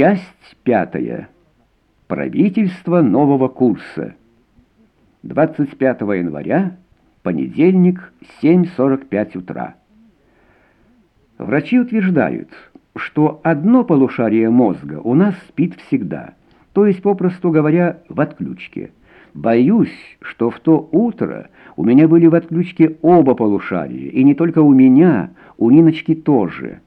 Часть пятая. Правительство нового курса. 25 января, понедельник, 7.45 утра. Врачи утверждают, что одно полушарие мозга у нас спит всегда, то есть, попросту говоря, в отключке. Боюсь, что в то утро у меня были в отключке оба полушария, и не только у меня, у Ниночки тоже.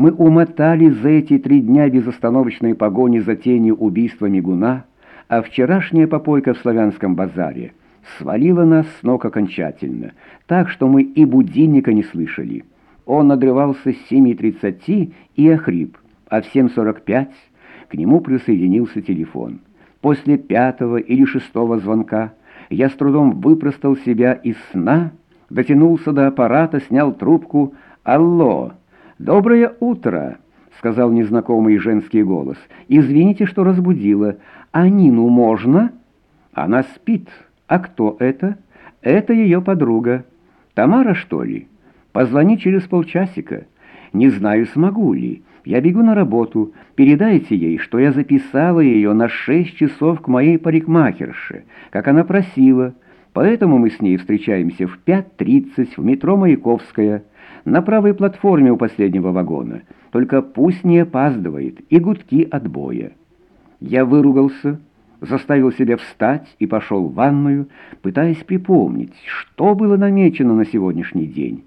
Мы умотали за эти три дня безостановочной погони за тенью убийства Мигуна, а вчерашняя попойка в славянском базаре свалила нас с ног окончательно, так что мы и будильника не слышали. Он надрывался с 7.30 и охрип, а в 7.45 к нему присоединился телефон. После пятого или шестого звонка я с трудом выпростал себя из сна, дотянулся до аппарата, снял трубку «Алло!» «Доброе утро!» — сказал незнакомый женский голос. «Извините, что разбудила. А Нину можно?» «Она спит. А кто это?» «Это ее подруга. Тамара, что ли?» «Позвони через полчасика. Не знаю, смогу ли. Я бегу на работу. Передайте ей, что я записала ее на шесть часов к моей парикмахерше, как она просила. Поэтому мы с ней встречаемся в 5.30 в метро Маяковская» на правой платформе у последнего вагона. Только пусть не опаздывает, и гудки отбоя. Я выругался, заставил себя встать и пошел в ванную, пытаясь припомнить, что было намечено на сегодняшний день.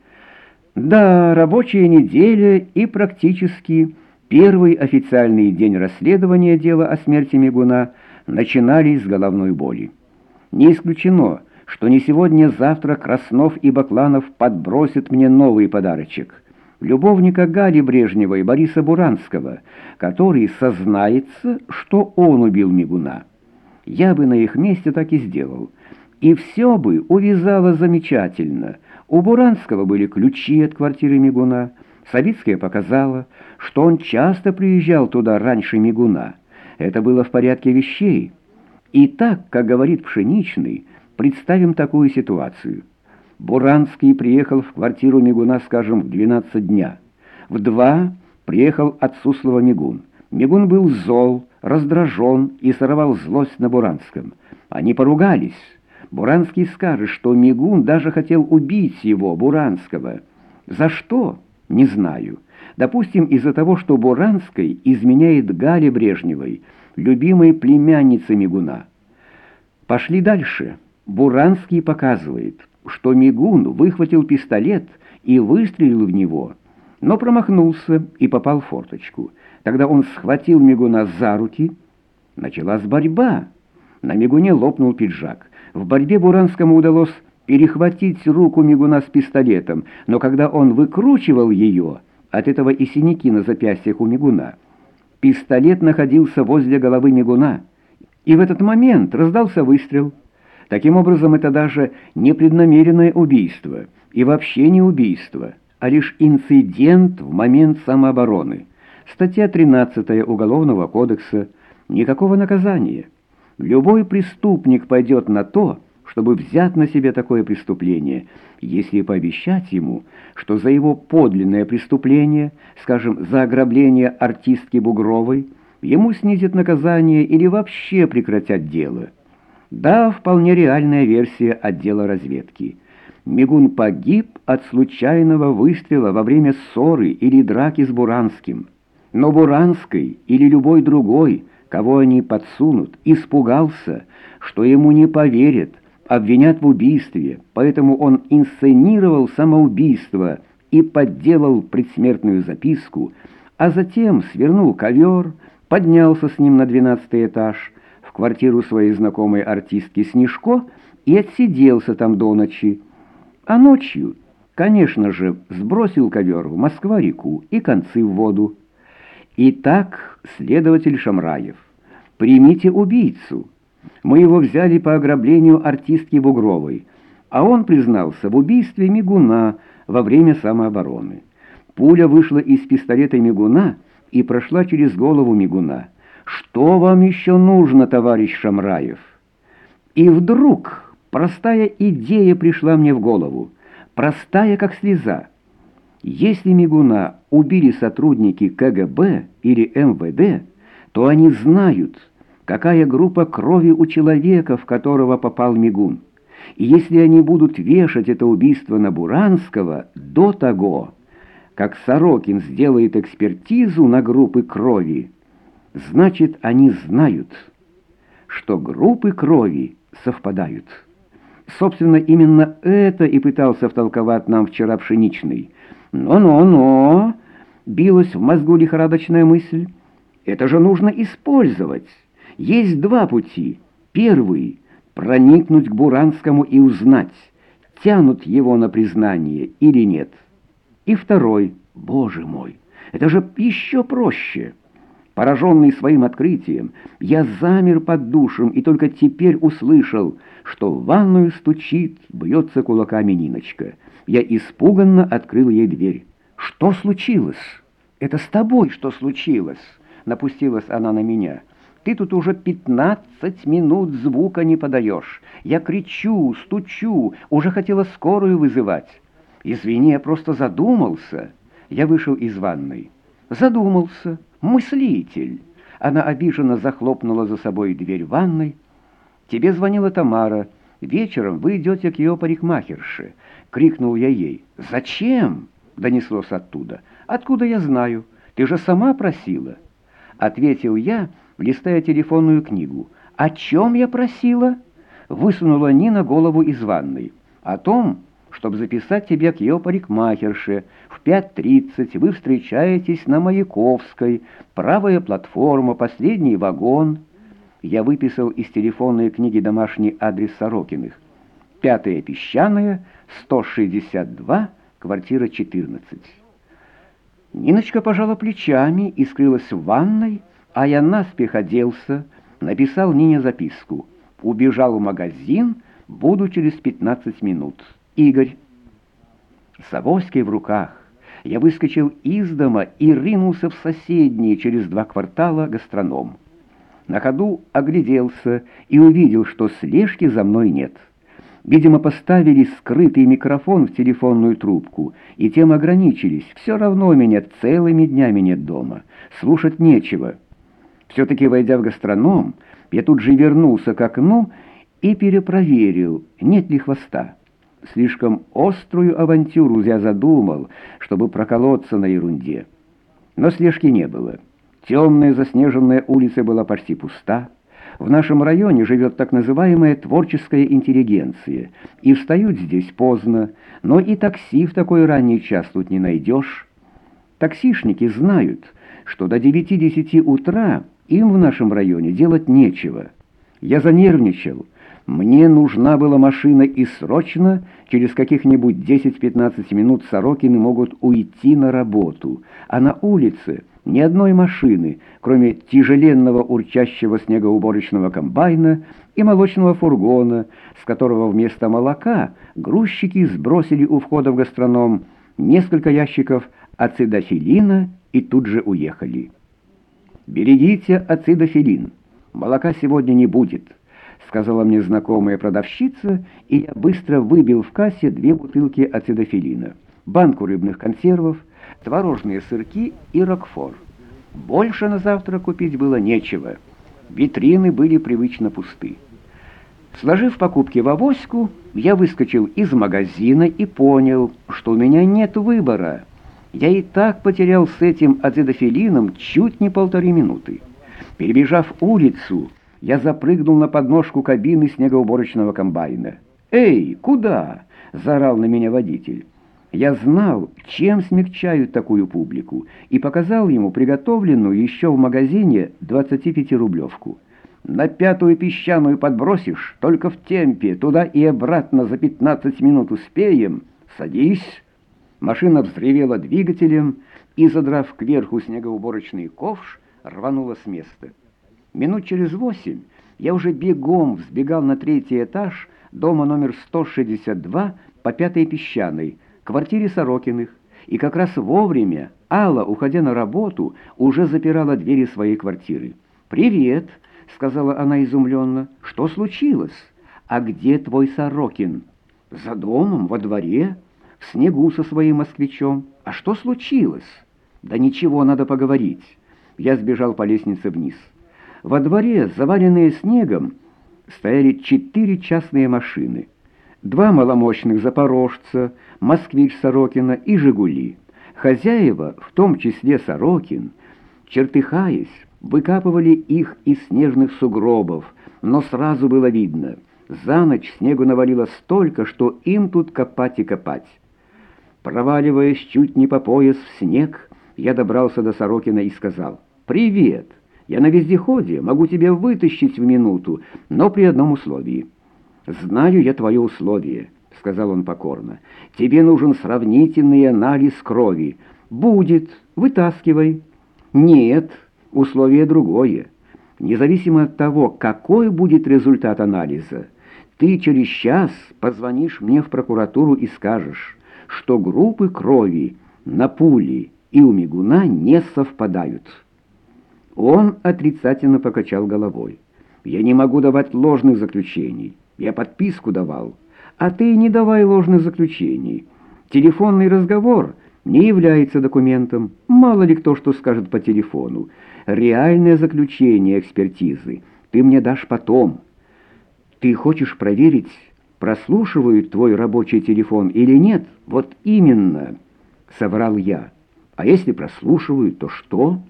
Да, рабочая неделя и практически первый официальный день расследования дела о смерти Мигуна начинались с головной боли. Не исключено, что не сегодня-завтра Краснов и Бакланов подбросят мне новый подарочек. Любовника Гали Брежнева и Бориса Буранского, который сознается, что он убил Мигуна. Я бы на их месте так и сделал. И все бы увязало замечательно. У Буранского были ключи от квартиры Мигуна. Савицкая показала, что он часто приезжал туда раньше Мигуна. Это было в порядке вещей. И так, как говорит Пшеничный, Представим такую ситуацию. Буранский приехал в квартиру Мигуна, скажем, в 12 дня. В два приехал от Суслова Мигун. Мигун был зол, раздражен и сорвал злость на Буранском. Они поругались. Буранский скажет, что Мигун даже хотел убить его, Буранского. За что? Не знаю. Допустим, из-за того, что Буранской изменяет Гале Брежневой, любимой племяннице Мигуна. Пошли дальше. Буранский показывает, что Мигун выхватил пистолет и выстрелил в него, но промахнулся и попал в форточку. Тогда он схватил Мигуна за руки. Началась борьба. На Мигуне лопнул пиджак. В борьбе Буранскому удалось перехватить руку Мигуна с пистолетом, но когда он выкручивал ее, от этого и синяки на запястьях у Мигуна. Пистолет находился возле головы Мигуна, и в этот момент раздался выстрел. Таким образом, это даже непреднамеренное убийство и вообще не убийство, а лишь инцидент в момент самообороны. Статья 13 Уголовного кодекса. Никакого наказания. Любой преступник пойдет на то, чтобы взять на себя такое преступление, если пообещать ему, что за его подлинное преступление, скажем, за ограбление артистки Бугровой, ему снизят наказание или вообще прекратят дело. Да, вполне реальная версия отдела разведки. Мигун погиб от случайного выстрела во время ссоры или драки с Буранским. Но Буранской или любой другой, кого они подсунут, испугался, что ему не поверят, обвинят в убийстве, поэтому он инсценировал самоубийство и подделал предсмертную записку, а затем свернул ковер, поднялся с ним на двенадцатый этаж, квартиру своей знакомой артистки Снежко и отсиделся там до ночи. А ночью, конечно же, сбросил ковер в Москва-реку и концы в воду. Итак, следователь Шамраев, примите убийцу. Мы его взяли по ограблению артистки Бугровой, а он признался в убийстве Мигуна во время самообороны. Пуля вышла из пистолета Мигуна и прошла через голову Мигуна. «Что вам еще нужно, товарищ Шамраев?» И вдруг простая идея пришла мне в голову, простая как слеза. Если Мигуна убили сотрудники КГБ или МВД, то они знают, какая группа крови у человека, в которого попал мигун. И если они будут вешать это убийство на Буранского до того, как Сорокин сделает экспертизу на группы крови, значит, они знают, что группы крови совпадают. Собственно, именно это и пытался втолковать нам вчера Пшеничный. «Но-но-но!» — билась в мозгу лихорадочная мысль. «Это же нужно использовать. Есть два пути. Первый — проникнуть к Буранскому и узнать, тянут его на признание или нет. И второй — боже мой, это же еще проще». Пораженный своим открытием, я замер под душем и только теперь услышал, что в ванную стучит, бьется кулаками Ниночка. Я испуганно открыл ей дверь. «Что случилось?» «Это с тобой что случилось?» Напустилась она на меня. «Ты тут уже пятнадцать минут звука не подаешь. Я кричу, стучу, уже хотела скорую вызывать. Извини, я просто задумался». Я вышел из ванной. «Задумался» мыслитель!» Она обиженно захлопнула за собой дверь ванной. «Тебе звонила Тамара. Вечером вы идете к ее парикмахерше». Крикнул я ей. «Зачем?» — донеслось оттуда. «Откуда я знаю? Ты же сама просила». Ответил я, листая телефонную книгу. «О чем я просила?» Высунула Нина голову из ванной. «О том, чтобы записать тебя к ее парикмахерше. В 5.30 вы встречаетесь на Маяковской, правая платформа, последний вагон. Я выписал из телефонной книги домашний адрес Сорокиных. Пятая песчаная, 162, квартира 14. Ниночка пожала плечами и скрылась в ванной, а я наспех оделся, написал Нине записку. Убежал в магазин, буду через 15 минут. Игорь. С авоськой в руках я выскочил из дома и ринулся в соседний через два квартала гастроном. На ходу огляделся и увидел, что слежки за мной нет. Видимо, поставили скрытый микрофон в телефонную трубку, и тем ограничились. Все равно меня целыми днями нет дома. Слушать нечего. Все-таки, войдя в гастроном, я тут же вернулся к окну и перепроверил, нет ли хвоста. Слишком острую авантюру я задумал, чтобы проколоться на ерунде. Но слежки не было. Темная заснеженная улица была почти пуста. В нашем районе живет так называемая творческая интеллигенция, и встают здесь поздно, но и такси в такой ранний час тут не найдешь. Таксишники знают, что до 9-10 утра им в нашем районе делать нечего. Я занервничал, мне нужна была машина и срочно, через каких-нибудь 10-15 минут Сорокины могут уйти на работу, а на улице ни одной машины, кроме тяжеленного урчащего снегоуборочного комбайна и молочного фургона, с которого вместо молока грузчики сбросили у входа в гастроном несколько ящиков ацидофилина и тут же уехали. «Берегите ацидофилин, молока сегодня не будет» сказала мне знакомая продавщица, и я быстро выбил в кассе две бутылки ацидофилина, банку рыбных консервов, творожные сырки и рокфор. Больше на завтра купить было нечего. Витрины были привычно пусты. Сложив покупки в авоську, я выскочил из магазина и понял, что у меня нет выбора. Я и так потерял с этим ацидофилином чуть не полторы минуты. Перебежав улицу, я запрыгнул на подножку кабины снегоуборочного комбайна. «Эй, куда?» — заорал на меня водитель. Я знал, чем смягчают такую публику, и показал ему приготовленную еще в магазине 25-рублевку. «На пятую песчаную подбросишь, только в темпе, туда и обратно за 15 минут успеем. Садись!» Машина взревела двигателем и, задрав кверху снегоуборочный ковш, рванула с места. Минут через восемь я уже бегом взбегал на третий этаж дома номер 162 по Пятой Песчаной, квартире Сорокиных, и как раз вовремя Алла, уходя на работу, уже запирала двери своей квартиры. «Привет!» — сказала она изумленно. «Что случилось? А где твой Сорокин?» «За домом, во дворе, в снегу со своим москвичом. А что случилось?» «Да ничего, надо поговорить». Я сбежал по лестнице вниз. Во дворе, заваленные снегом, стояли четыре частные машины. Два маломощных «Запорожца», «Москвич» Сорокина и «Жигули». Хозяева, в том числе Сорокин, чертыхаясь, выкапывали их из снежных сугробов, но сразу было видно, за ночь снегу навалило столько, что им тут копать и копать. Проваливаясь чуть не по пояс в снег, я добрался до Сорокина и сказал «Привет! Я на вездеходе, могу тебя вытащить в минуту, но при одном условии». «Знаю я твое условие», — сказал он покорно. «Тебе нужен сравнительный анализ крови. Будет, вытаскивай». «Нет, условие другое. Независимо от того, какой будет результат анализа, ты через час позвонишь мне в прокуратуру и скажешь, что группы крови на пули и у мигуна не совпадают». Он отрицательно покачал головой. «Я не могу давать ложных заключений. Я подписку давал. А ты не давай ложных заключений. Телефонный разговор не является документом. Мало ли кто что скажет по телефону. Реальное заключение экспертизы ты мне дашь потом. Ты хочешь проверить, прослушивают твой рабочий телефон или нет? Вот именно, соврал я. А если прослушивают, то что?»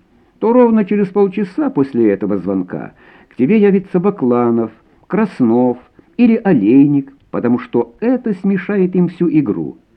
То ровно через полчаса после этого звонка к тебе явится Бакланов, Краснов или Олейник, потому что это смешает им всю игру.